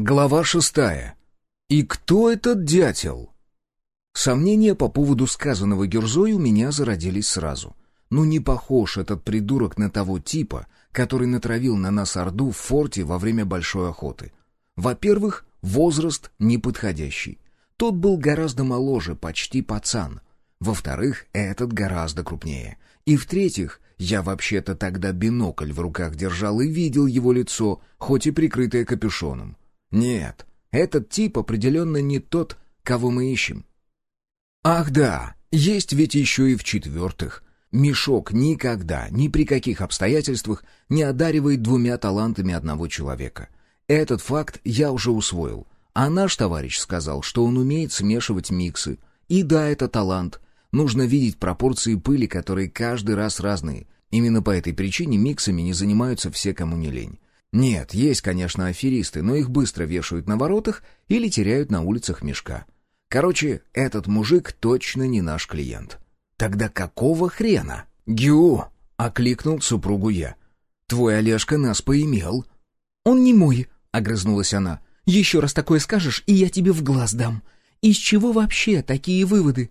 Глава шестая. И кто этот дятел? Сомнения по поводу сказанного Гюрзой у меня зародились сразу. Ну не похож этот придурок на того типа, который натравил на нас Орду в форте во время большой охоты. Во-первых, возраст неподходящий. Тот был гораздо моложе, почти пацан. Во-вторых, этот гораздо крупнее. И в-третьих, я вообще-то тогда бинокль в руках держал и видел его лицо, хоть и прикрытое капюшоном. Нет, этот тип определенно не тот, кого мы ищем. Ах да, есть ведь еще и в-четвертых. Мешок никогда, ни при каких обстоятельствах не одаривает двумя талантами одного человека. Этот факт я уже усвоил. А наш товарищ сказал, что он умеет смешивать миксы. И да, это талант. Нужно видеть пропорции пыли, которые каждый раз разные. Именно по этой причине миксами не занимаются все, кому не лень. Нет, есть, конечно, аферисты, но их быстро вешают на воротах или теряют на улицах мешка. Короче, этот мужик точно не наш клиент. Тогда какого хрена? Гю! окликнул супругу я. Твой Олежка нас поимел. Он не мой, огрызнулась она. Еще раз такое скажешь, и я тебе в глаз дам. Из чего вообще такие выводы?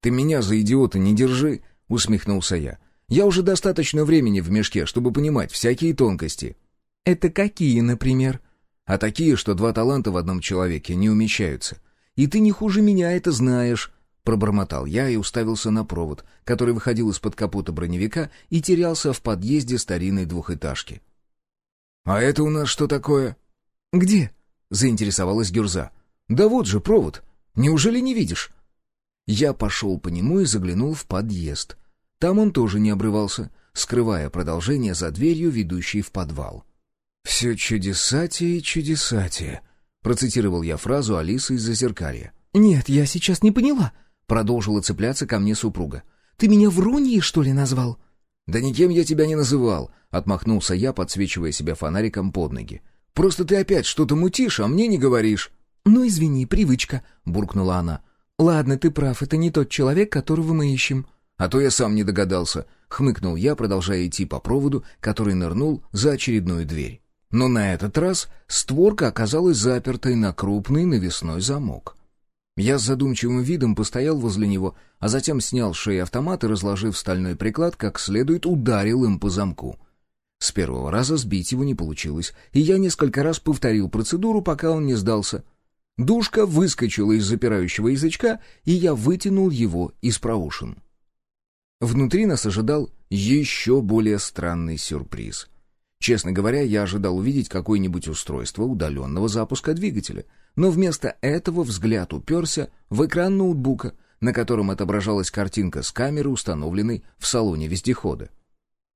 Ты меня за идиота не держи, усмехнулся я. Я уже достаточно времени в мешке, чтобы понимать всякие тонкости. «Это какие, например?» «А такие, что два таланта в одном человеке не умещаются. И ты не хуже меня это знаешь», — пробормотал я и уставился на провод, который выходил из-под капота броневика и терялся в подъезде старинной двухэтажки. «А это у нас что такое?» «Где?» — заинтересовалась Гюрза. «Да вот же провод. Неужели не видишь?» Я пошел по нему и заглянул в подъезд. Там он тоже не обрывался, скрывая продолжение за дверью, ведущей в подвал. «Все чудесатие и чудесатие», — процитировал я фразу Алисы из «Зазеркалья». «Нет, я сейчас не поняла», — продолжила цепляться ко мне супруга. «Ты меня вруньей, что ли, назвал?» «Да никем я тебя не называл», — отмахнулся я, подсвечивая себя фонариком под ноги. «Просто ты опять что-то мутишь, а мне не говоришь». «Ну, извини, привычка», — буркнула она. «Ладно, ты прав, это не тот человек, которого мы ищем». «А то я сам не догадался», — хмыкнул я, продолжая идти по проводу, который нырнул за очередную дверь. Но на этот раз створка оказалась запертой на крупный навесной замок. Я с задумчивым видом постоял возле него, а затем снял шеи автомат и, разложив стальной приклад, как следует ударил им по замку. С первого раза сбить его не получилось, и я несколько раз повторил процедуру, пока он не сдался. Душка выскочила из запирающего язычка, и я вытянул его из проушин. Внутри нас ожидал еще более странный сюрприз — Честно говоря, я ожидал увидеть какое-нибудь устройство удаленного запуска двигателя, но вместо этого взгляд уперся в экран ноутбука, на котором отображалась картинка с камеры, установленной в салоне вездехода.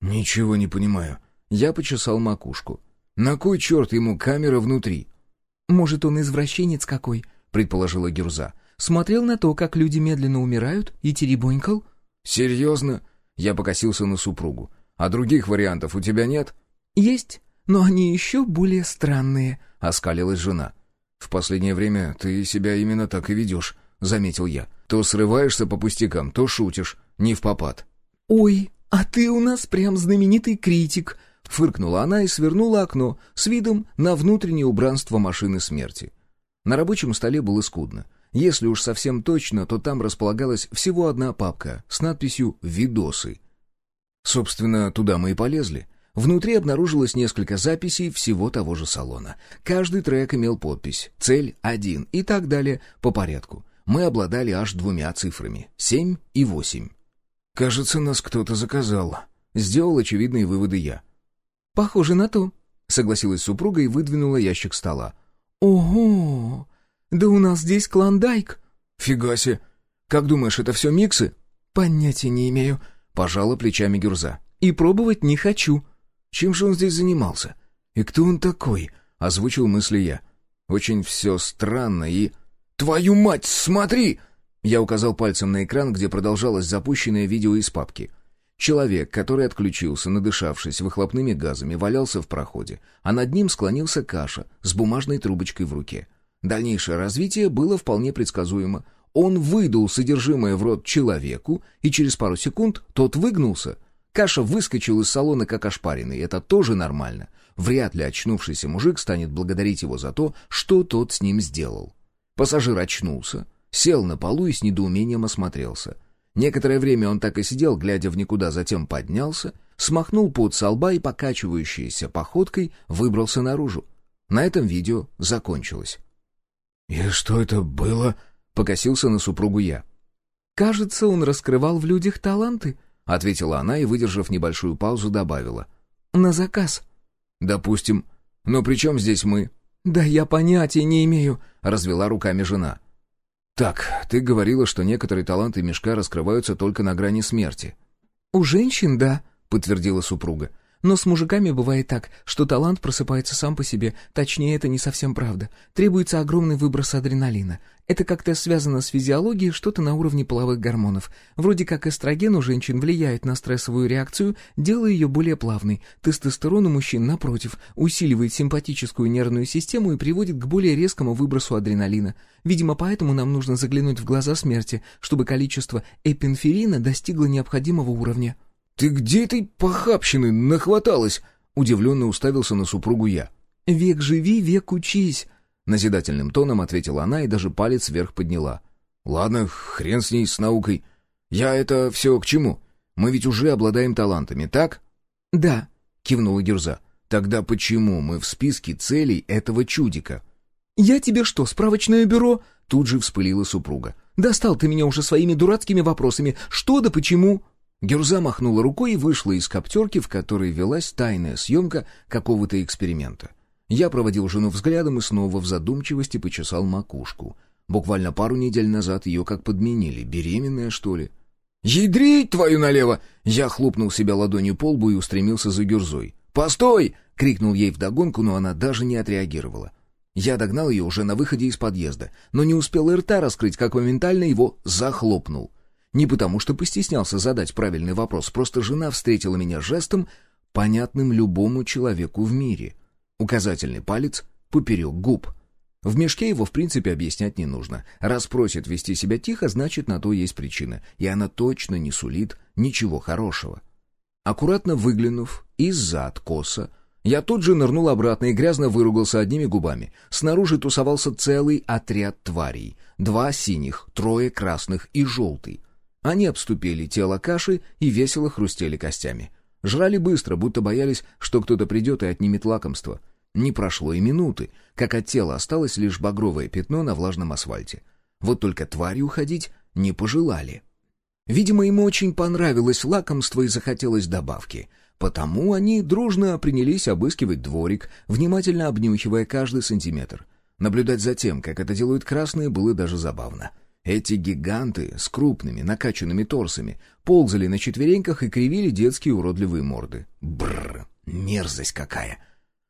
«Ничего не понимаю». Я почесал макушку. «На кой черт ему камера внутри?» «Может, он извращенец какой?» — предположила Гюрза. «Смотрел на то, как люди медленно умирают, и теребонькал?» «Серьезно?» — я покосился на супругу. «А других вариантов у тебя нет?» «Есть, но они еще более странные», — оскалилась жена. «В последнее время ты себя именно так и ведешь», — заметил я. «То срываешься по пустякам, то шутишь, не в попад». «Ой, а ты у нас прям знаменитый критик», — фыркнула она и свернула окно с видом на внутреннее убранство машины смерти. На рабочем столе было скудно. Если уж совсем точно, то там располагалась всего одна папка с надписью «Видосы». Собственно, туда мы и полезли — Внутри обнаружилось несколько записей всего того же салона. Каждый трек имел подпись «Цель 1» и так далее по порядку. Мы обладали аж двумя цифрами — 7 и 8. «Кажется, нас кто-то заказал», — сделал очевидные выводы я. «Похоже на то», — согласилась супруга и выдвинула ящик стола. «Ого! Да у нас здесь клондайк!» «Фига себе! Как думаешь, это все миксы?» «Понятия не имею», — пожала плечами Гюрза. «И пробовать не хочу». Чем же он здесь занимался? И кто он такой? Озвучил мысли я. Очень все странно и... «Твою мать, смотри!» Я указал пальцем на экран, где продолжалось запущенное видео из папки. Человек, который отключился, надышавшись выхлопными газами, валялся в проходе, а над ним склонился Каша с бумажной трубочкой в руке. Дальнейшее развитие было вполне предсказуемо. Он выдул содержимое в рот человеку, и через пару секунд тот выгнулся — Каша выскочил из салона как ошпаренный, это тоже нормально. вряд ли очнувшийся мужик станет благодарить его за то, что тот с ним сделал. Пассажир очнулся, сел на полу и с недоумением осмотрелся. Некоторое время он так и сидел, глядя в никуда, затем поднялся, смахнул пот со лба и, покачивающейся походкой, выбрался наружу. На этом видео закончилось. «И что это было?» — покосился на супругу я. «Кажется, он раскрывал в людях таланты», — ответила она и, выдержав небольшую паузу, добавила. «На заказ». «Допустим. Но при чем здесь мы?» «Да я понятия не имею», — развела руками жена. «Так, ты говорила, что некоторые таланты мешка раскрываются только на грани смерти». «У женщин, да», — подтвердила супруга. Но с мужиками бывает так, что талант просыпается сам по себе. Точнее, это не совсем правда. Требуется огромный выброс адреналина. Это как-то связано с физиологией, что-то на уровне половых гормонов. Вроде как эстроген у женщин влияет на стрессовую реакцию, делая ее более плавной. Тестостерон у мужчин, напротив, усиливает симпатическую нервную систему и приводит к более резкому выбросу адреналина. Видимо, поэтому нам нужно заглянуть в глаза смерти, чтобы количество эпинферина достигло необходимого уровня. «Ты где этой похабщины нахваталась?» Удивленно уставился на супругу я. «Век живи, век учись», — назидательным тоном ответила она и даже палец вверх подняла. «Ладно, хрен с ней, с наукой. Я это все к чему? Мы ведь уже обладаем талантами, так?» «Да», — кивнула Гюрза. «Тогда почему мы в списке целей этого чудика?» «Я тебе что, справочное бюро?» Тут же вспылила супруга. «Достал ты меня уже своими дурацкими вопросами. Что да почему?» Герза махнула рукой и вышла из коптерки, в которой велась тайная съемка какого-то эксперимента. Я проводил жену взглядом и снова в задумчивости почесал макушку. Буквально пару недель назад ее как подменили. Беременная, что ли? «Ядрить твою налево!» Я хлопнул себя ладонью по лбу и устремился за Гюрзой. «Постой!» — крикнул ей вдогонку, но она даже не отреагировала. Я догнал ее уже на выходе из подъезда, но не успел и рта раскрыть, как моментально его захлопнул. Не потому, что постеснялся задать правильный вопрос, просто жена встретила меня жестом, понятным любому человеку в мире. Указательный палец поперек губ. В мешке его, в принципе, объяснять не нужно. Раз просит вести себя тихо, значит, на то есть причина, и она точно не сулит ничего хорошего. Аккуратно выглянув из-за откоса, я тут же нырнул обратно и грязно выругался одними губами. Снаружи тусовался целый отряд тварей. Два синих, трое красных и желтый. Они обступили тело каши и весело хрустели костями. Жрали быстро, будто боялись, что кто-то придет и отнимет лакомство. Не прошло и минуты, как от тела осталось лишь багровое пятно на влажном асфальте. Вот только твари уходить не пожелали. Видимо, ему очень понравилось лакомство и захотелось добавки. Потому они дружно принялись обыскивать дворик, внимательно обнюхивая каждый сантиметр. Наблюдать за тем, как это делают красные, было даже забавно. — эти гиганты с крупными накачанными торсами ползали на четвереньках и кривили детские уродливые морды. Бррр, мерзость какая!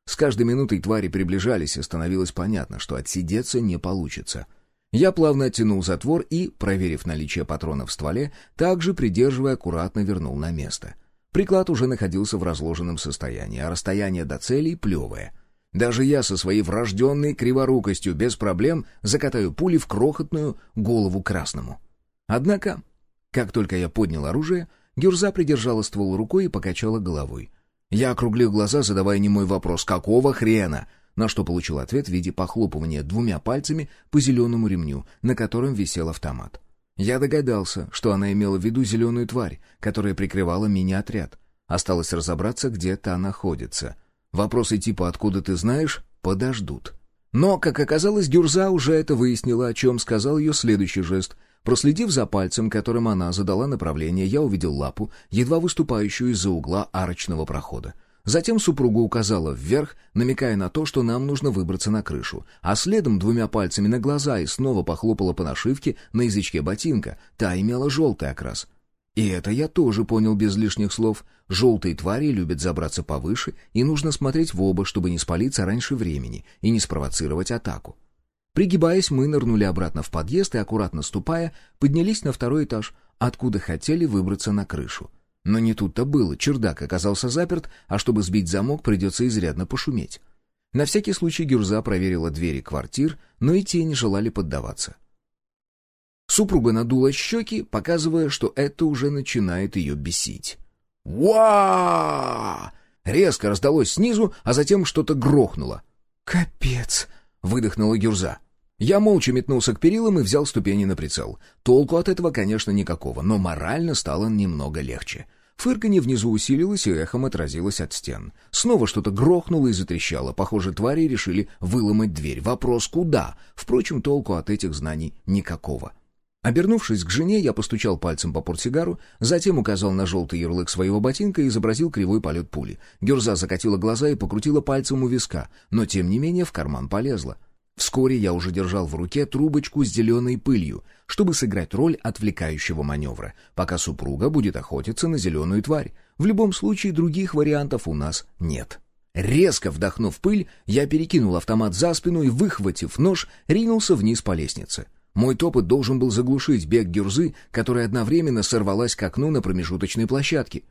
С каждой минутой твари приближались, и становилось понятно, что отсидеться не получится. Я плавно оттянул затвор и, проверив наличие патронов в стволе, также, придерживая, аккуратно вернул на место. Приклад уже находился в разложенном состоянии, а расстояние до целей плевое — даже я со своей врожденной криворукостью без проблем закатаю пули в крохотную голову красному. Однако, как только я поднял оружие, Гюрза придержала ствол рукой и покачала головой. Я округлил глаза, задавая немой вопрос «Какого хрена?», на что получил ответ в виде похлопывания двумя пальцами по зеленому ремню, на котором висел автомат. Я догадался, что она имела в виду зеленую тварь, которая прикрывала мини-отряд. Осталось разобраться, где та находится — Вопросы типа «откуда ты знаешь?» подождут. Но, как оказалось, Гюрза уже это выяснила, о чем сказал ее следующий жест. Проследив за пальцем, которым она задала направление, я увидел лапу, едва выступающую из-за угла арочного прохода. Затем супруга указала вверх, намекая на то, что нам нужно выбраться на крышу, а следом двумя пальцами на глаза и снова похлопала по нашивке на язычке ботинка. Та имела желтый окрас. И это я тоже понял без лишних слов. Желтые твари любят забраться повыше, и нужно смотреть в оба, чтобы не спалиться раньше времени и не спровоцировать атаку. Пригибаясь, мы нырнули обратно в подъезд и, аккуратно ступая, поднялись на второй этаж, откуда хотели выбраться на крышу. Но не тут-то было, чердак оказался заперт, а чтобы сбить замок, придется изрядно пошуметь. На всякий случай Гюрза проверила двери квартир, но и те не желали поддаваться. Супруга надула щеки, показывая, что это уже начинает ее бесить. «Уа!» Резко раздалось снизу, а затем что-то грохнуло. «Капец!» — выдохнула Гюрза. Я молча метнулся к перилам и взял ступени на прицел. Толку от этого, конечно, никакого, но морально стало немного легче. Фырканье внизу усилилось и эхом отразилось от стен. Снова что-то грохнуло и затрещало. Похоже, твари решили выломать дверь. Вопрос куда? Впрочем, толку от этих знаний никакого. Обернувшись к жене, я постучал пальцем по портсигару, затем указал на желтый ярлык своего ботинка и изобразил кривой полет пули. Герза закатила глаза и покрутила пальцем у виска, но тем не менее в карман полезла. Вскоре я уже держал в руке трубочку с зеленой пылью, чтобы сыграть роль отвлекающего маневра, пока супруга будет охотиться на зеленую тварь. В любом случае других вариантов у нас нет. Резко вдохнув пыль, я перекинул автомат за спину и, выхватив нож, ринулся вниз по лестнице. Мой топот должен был заглушить бег гюрзы, которая одновременно сорвалась к окну на промежуточной площадке.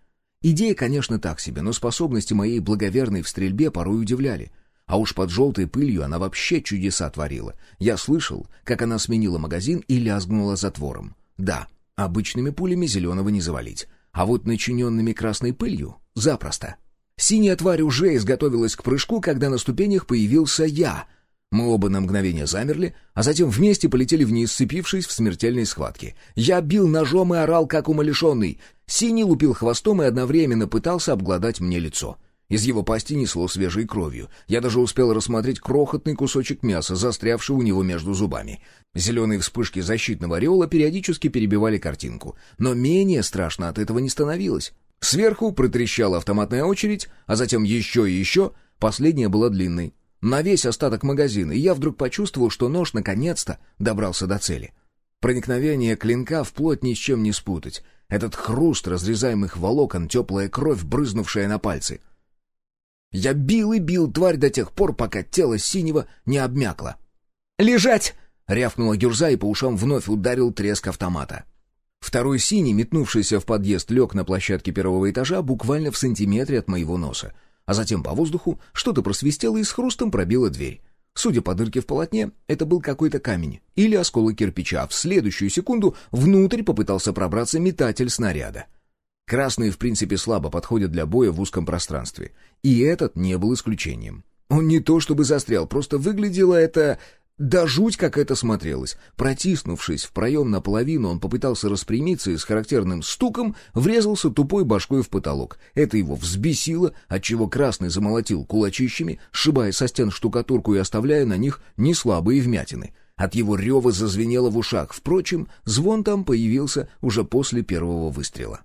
Идея, конечно, так себе, но способности моей благоверной в стрельбе порой удивляли — а уж под желтой пылью она вообще чудеса творила. Я слышал, как она сменила магазин и лязгнула затвором. Да, обычными пулями зеленого не завалить. А вот начиненными красной пылью — запросто. Синяя тварь уже изготовилась к прыжку, когда на ступенях появился я. Мы оба на мгновение замерли, а затем вместе полетели вниз, сцепившись в смертельной схватке. Я бил ножом и орал, как умалишенный. Синий лупил хвостом и одновременно пытался обглодать мне лицо — из его пасти несло свежей кровью. Я даже успел рассмотреть крохотный кусочек мяса, застрявший у него между зубами. Зеленые вспышки защитного ореола периодически перебивали картинку. Но менее страшно от этого не становилось. Сверху протрещала автоматная очередь, а затем еще и еще. Последняя была длинной. На весь остаток магазина, и я вдруг почувствовал, что нож наконец-то добрался до цели. Проникновение клинка вплоть ни с чем не спутать. Этот хруст разрезаемых волокон, теплая кровь, брызнувшая на пальцы — я бил и бил тварь до тех пор, пока тело синего не обмякло. «Лежать!» — рявкнула Гюрза и по ушам вновь ударил треск автомата. Второй синий, метнувшийся в подъезд, лег на площадке первого этажа буквально в сантиметре от моего носа, а затем по воздуху что-то просвистело и с хрустом пробило дверь. Судя по дырке в полотне, это был какой-то камень или осколок кирпича, а в следующую секунду внутрь попытался пробраться метатель снаряда — Красные, в принципе, слабо подходят для боя в узком пространстве. И этот не был исключением. Он не то чтобы застрял, просто выглядело это... Да жуть, как это смотрелось. Протиснувшись в проем наполовину, он попытался распрямиться и с характерным стуком врезался тупой башкой в потолок. Это его взбесило, отчего красный замолотил кулачищами, сшибая со стен штукатурку и оставляя на них неслабые вмятины. От его рева зазвенело в ушах. Впрочем, звон там появился уже после первого выстрела.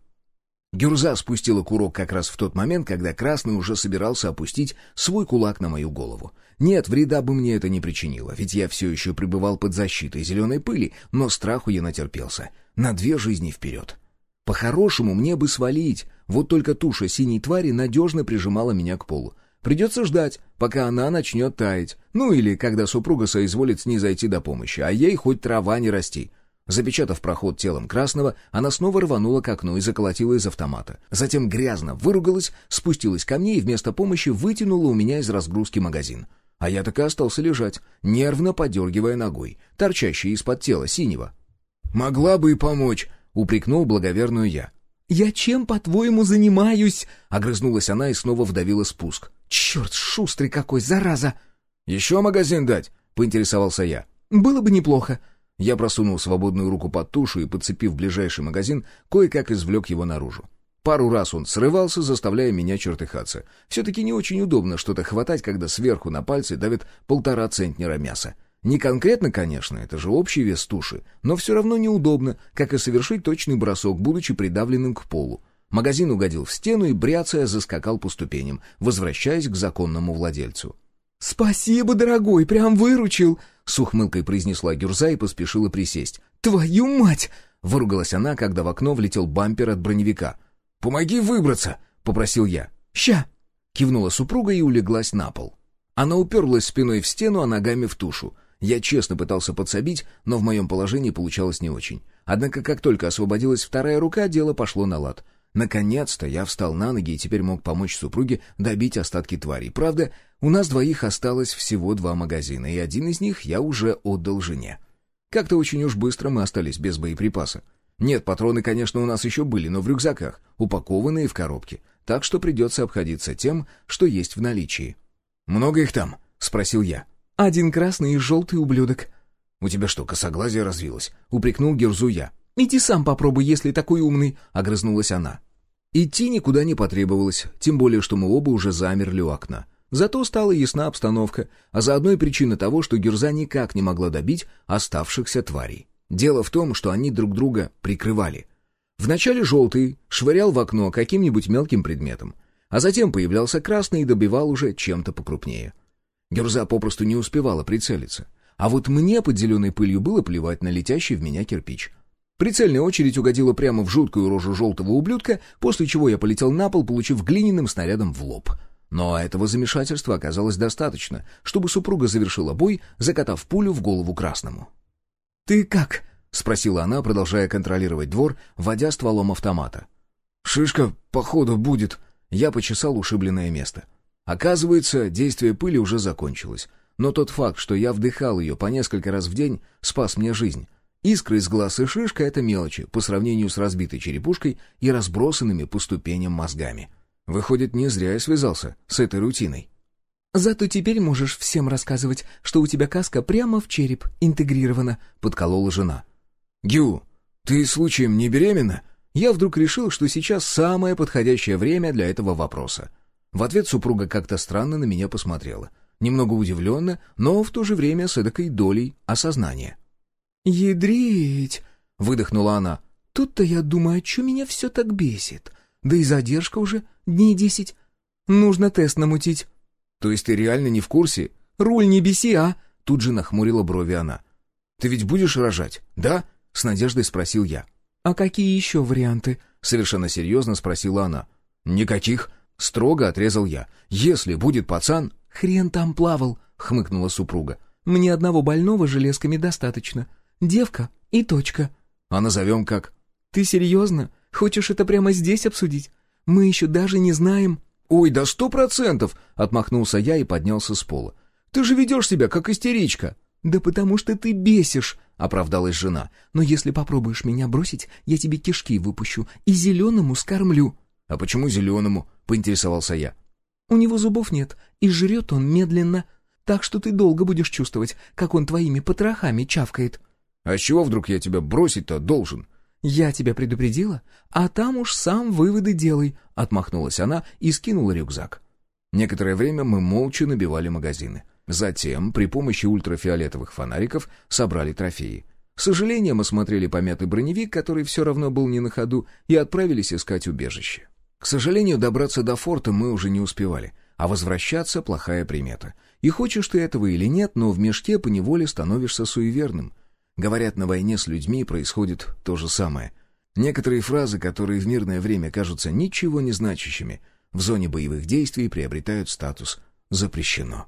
Гюрза спустила курок как раз в тот момент, когда Красный уже собирался опустить свой кулак на мою голову. Нет, вреда бы мне это не причинило, ведь я все еще пребывал под защитой зеленой пыли, но страху я натерпелся. На две жизни вперед. По-хорошему мне бы свалить, вот только туша синей твари надежно прижимала меня к полу. Придется ждать, пока она начнет таять. Ну или когда супруга соизволит снизойти до помощи, а ей хоть трава не расти. Запечатав проход телом красного, она снова рванула к окну и заколотила из автомата. Затем грязно выругалась, спустилась ко мне и вместо помощи вытянула у меня из разгрузки магазин. А я так и остался лежать, нервно подергивая ногой, торчащей из-под тела синего. «Могла бы и помочь», — упрекнул благоверную я. «Я чем, по-твоему, занимаюсь?» — огрызнулась она и снова вдавила спуск. «Черт, шустрый какой, зараза!» «Еще магазин дать?» — поинтересовался я. «Было бы неплохо», я просунул свободную руку под тушу и, подцепив ближайший магазин, кое-как извлек его наружу. Пару раз он срывался, заставляя меня чертыхаться. Все-таки не очень удобно что-то хватать, когда сверху на пальцы давит полтора центнера мяса. Не конкретно, конечно, это же общий вес туши, но все равно неудобно, как и совершить точный бросок, будучи придавленным к полу. Магазин угодил в стену и, бряцая, заскакал по ступеням, возвращаясь к законному владельцу. «Спасибо, дорогой, прям выручил!» — с ухмылкой произнесла Гюрза и поспешила присесть. «Твою мать!» — выругалась она, когда в окно влетел бампер от броневика. «Помоги выбраться!» — попросил я. «Ща!» — кивнула супруга и улеглась на пол. Она уперлась спиной в стену, а ногами в тушу. Я честно пытался подсобить, но в моем положении получалось не очень. Однако, как только освободилась вторая рука, дело пошло на лад. Наконец-то я встал на ноги и теперь мог помочь супруге добить остатки тварей. Правда, у нас двоих осталось всего два магазина, и один из них я уже отдал жене. Как-то очень уж быстро мы остались без боеприпаса. Нет, патроны, конечно, у нас еще были, но в рюкзаках, упакованные в коробки. так что придется обходиться тем, что есть в наличии. «Много их там?» — спросил я. «Один красный и желтый ублюдок». «У тебя что, косоглазие развилось?» — упрекнул Герзу я. «Иди сам попробуй, если такой умный», — огрызнулась она. Идти никуда не потребовалось, тем более, что мы оба уже замерли у окна. Зато стала ясна обстановка, а заодно и причина того, что Гюрза никак не могла добить оставшихся тварей. Дело в том, что они друг друга прикрывали. Вначале желтый швырял в окно каким-нибудь мелким предметом, а затем появлялся красный и добивал уже чем-то покрупнее. Гюрза попросту не успевала прицелиться. А вот мне под зеленой пылью было плевать на летящий в меня кирпич. Прицельная очередь угодила прямо в жуткую рожу желтого ублюдка, после чего я полетел на пол, получив глиняным снарядом в лоб — но этого замешательства оказалось достаточно, чтобы супруга завершила бой, закатав пулю в голову красному. «Ты как?» — спросила она, продолжая контролировать двор, водя стволом автомата. «Шишка, походу, будет». Я почесал ушибленное место. Оказывается, действие пыли уже закончилось. Но тот факт, что я вдыхал ее по несколько раз в день, спас мне жизнь. Искры из глаз и шишка — это мелочи по сравнению с разбитой черепушкой и разбросанными по ступеням мозгами. Выходит, не зря я связался с этой рутиной. «Зато теперь можешь всем рассказывать, что у тебя каска прямо в череп интегрирована», — подколола жена. «Гю, ты случаем не беременна?» Я вдруг решил, что сейчас самое подходящее время для этого вопроса. В ответ супруга как-то странно на меня посмотрела. Немного удивленно, но в то же время с эдакой долей осознания. «Ядрить!» — выдохнула она. «Тут-то я думаю, а что меня все так бесит? Да и задержка уже дней десять. Нужно тест намутить». «То есть ты реально не в курсе?» «Руль не беси, а!» Тут же нахмурила брови она. «Ты ведь будешь рожать, да?» — с надеждой спросил я. «А какие еще варианты?» — совершенно серьезно спросила она. «Никаких!» — строго отрезал я. «Если будет пацан...» «Хрен там плавал!» — хмыкнула супруга. «Мне одного больного железками достаточно. Девка и точка». «А назовем как?» «Ты серьезно? Хочешь это прямо здесь обсудить? Мы еще даже не знаем...» «Ой, да сто процентов!» — отмахнулся я и поднялся с пола. «Ты же ведешь себя, как истеричка!» «Да потому что ты бесишь!» — оправдалась жена. «Но если попробуешь меня бросить, я тебе кишки выпущу и зеленому скормлю». «А почему зеленому?» — поинтересовался я. «У него зубов нет, и жрет он медленно, так что ты долго будешь чувствовать, как он твоими потрохами чавкает». «А с чего вдруг я тебя бросить-то должен?» «Я тебя предупредила, а там уж сам выводы делай», — отмахнулась она и скинула рюкзак. Некоторое время мы молча набивали магазины. Затем, при помощи ультрафиолетовых фонариков, собрали трофеи. С сожалением осмотрели помятый броневик, который все равно был не на ходу, и отправились искать убежище. К сожалению, добраться до форта мы уже не успевали, а возвращаться — плохая примета. И хочешь ты этого или нет, но в мешке поневоле становишься суеверным — Говорят, на войне с людьми происходит то же самое. Некоторые фразы, которые в мирное время кажутся ничего не значащими, в зоне боевых действий приобретают статус «запрещено».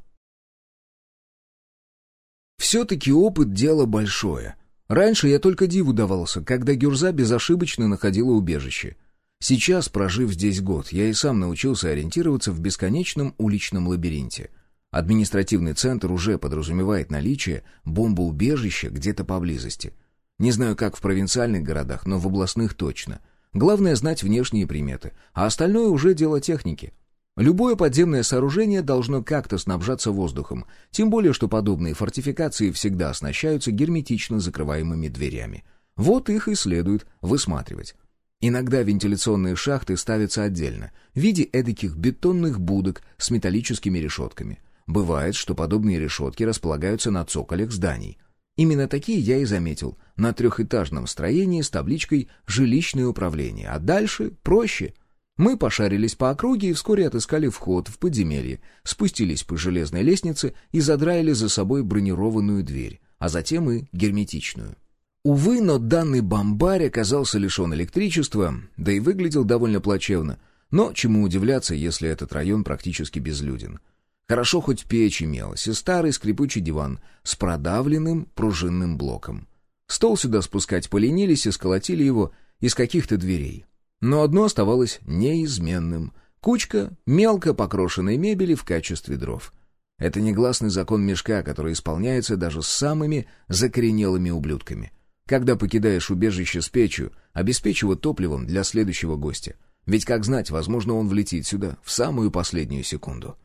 Все-таки опыт — дело большое. Раньше я только диву давался, когда Гюрза безошибочно находила убежище. Сейчас, прожив здесь год, я и сам научился ориентироваться в бесконечном уличном лабиринте — Административный центр уже подразумевает наличие бомбоубежища где-то поблизости. Не знаю, как в провинциальных городах, но в областных точно. Главное знать внешние приметы, а остальное уже дело техники. Любое подземное сооружение должно как-то снабжаться воздухом, тем более, что подобные фортификации всегда оснащаются герметично закрываемыми дверями. Вот их и следует высматривать. Иногда вентиляционные шахты ставятся отдельно, в виде эдаких бетонных будок с металлическими решетками. Бывает, что подобные решетки располагаются на цоколях зданий. Именно такие я и заметил на трехэтажном строении с табличкой «Жилищное управление», а дальше проще. Мы пошарились по округе и вскоре отыскали вход в подземелье, спустились по железной лестнице и задраили за собой бронированную дверь, а затем и герметичную. Увы, но данный бомбарь оказался лишен электричества, да и выглядел довольно плачевно. Но чему удивляться, если этот район практически безлюден. Хорошо хоть печь имелась и старый скрипучий диван с продавленным пружинным блоком. Стол сюда спускать поленились и сколотили его из каких-то дверей. Но одно оставалось неизменным — кучка мелко покрошенной мебели в качестве дров. Это негласный закон мешка, который исполняется даже с самыми закоренелыми ублюдками. Когда покидаешь убежище с печью, обеспечь его топливом для следующего гостя. Ведь, как знать, возможно, он влетит сюда в самую последнюю секунду.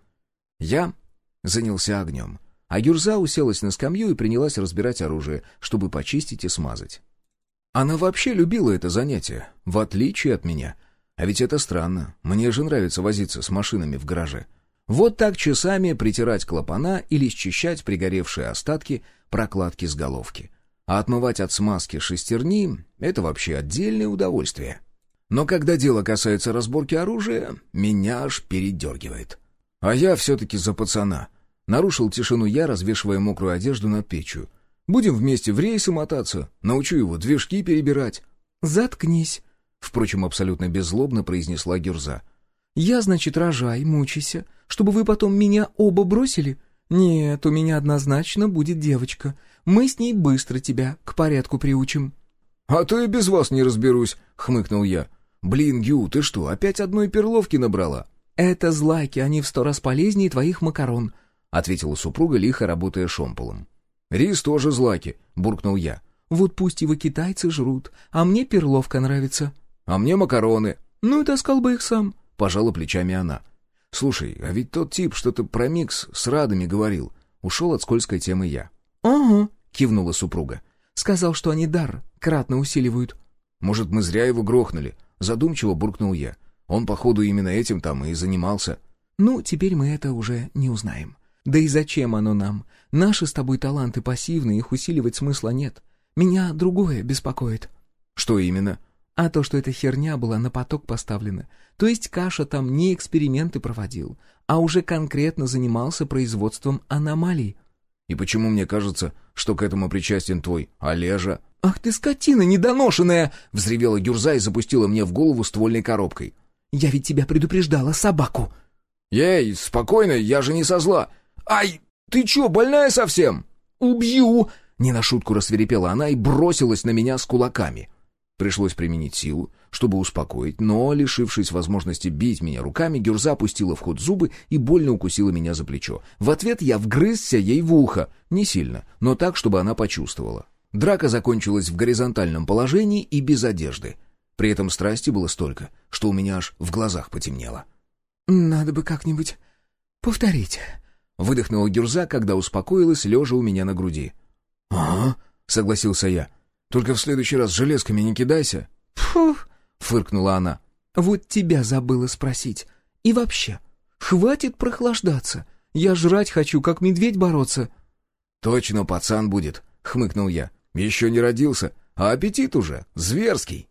Я занялся огнем, а Гюрза уселась на скамью и принялась разбирать оружие, чтобы почистить и смазать. Она вообще любила это занятие, в отличие от меня. А ведь это странно, мне же нравится возиться с машинами в гараже. Вот так часами притирать клапана или счищать пригоревшие остатки прокладки с головки. А отмывать от смазки шестерни — это вообще отдельное удовольствие. Но когда дело касается разборки оружия, меня аж передергивает. А я все-таки за пацана. Нарушил тишину я, развешивая мокрую одежду над печью. Будем вместе в рейсы мотаться, научу его движки перебирать. «Заткнись», — впрочем, абсолютно беззлобно произнесла Гюрза. «Я, значит, рожай, мучайся, чтобы вы потом меня оба бросили? Нет, у меня однозначно будет девочка. Мы с ней быстро тебя к порядку приучим». «А то и без вас не разберусь», — хмыкнул я. «Блин, Ю, ты что, опять одной перловки набрала?» «Это злаки, они в сто раз полезнее твоих макарон», — ответила супруга, лихо работая шомполом. «Рис тоже злаки», — буркнул я. «Вот пусть его китайцы жрут, а мне перловка нравится». «А мне макароны». «Ну и таскал бы их сам», — пожала плечами она. «Слушай, а ведь тот тип что-то про микс с радами говорил». Ушел от скользкой темы я. «Ага», — кивнула супруга. «Сказал, что они дар кратно усиливают». «Может, мы зря его грохнули?» Задумчиво буркнул я. Он, походу, именно этим там и занимался. «Ну, теперь мы это уже не узнаем. Да и зачем оно нам? Наши с тобой таланты пассивны, их усиливать смысла нет. Меня другое беспокоит». «Что именно?» «А то, что эта херня была на поток поставлена. То есть Каша там не эксперименты проводил, а уже конкретно занимался производством аномалий». «И почему мне кажется, что к этому причастен твой Олежа?» «Ах ты скотина недоношенная!» — взревела Гюрза и запустила мне в голову ствольной коробкой. «Я ведь тебя предупреждала, собаку!» «Ей, спокойно, я же не со зла! Ай, ты чё, больная совсем?» «Убью!» — не на шутку рассверепела она и бросилась на меня с кулаками. Пришлось применить силу, чтобы успокоить, но, лишившись возможности бить меня руками, Гюрза опустила в ход зубы и больно укусила меня за плечо. В ответ я вгрызся ей в ухо, не сильно, но так, чтобы она почувствовала. Драка закончилась в горизонтальном положении и без одежды. При этом страсти было столько, что у меня аж в глазах потемнело. «Надо бы как-нибудь повторить», — выдохнула Гюрза, когда успокоилась, лежа у меня на груди. «Ага», — согласился я. «Только в следующий раз железками не кидайся». «Фу», — фыркнула она. «Вот тебя забыла спросить. И вообще, хватит прохлаждаться. Я жрать хочу, как медведь бороться». «Точно пацан будет», — хмыкнул я. Еще не родился, а аппетит уже зверский.